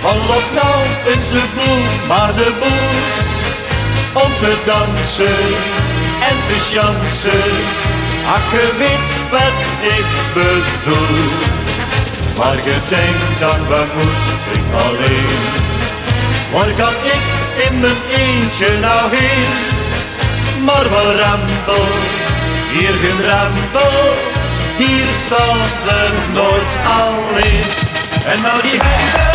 Volop nou is de boel, maar de boel om te dansen en te chansen. Ach, je weet wat ik bedoel. Maar je denkt dan, waar moet ik alleen? Waar ga ik in mijn eentje nou heen? Maar wel rampel, hier geen rampel. Hier staat de nooit alleen. En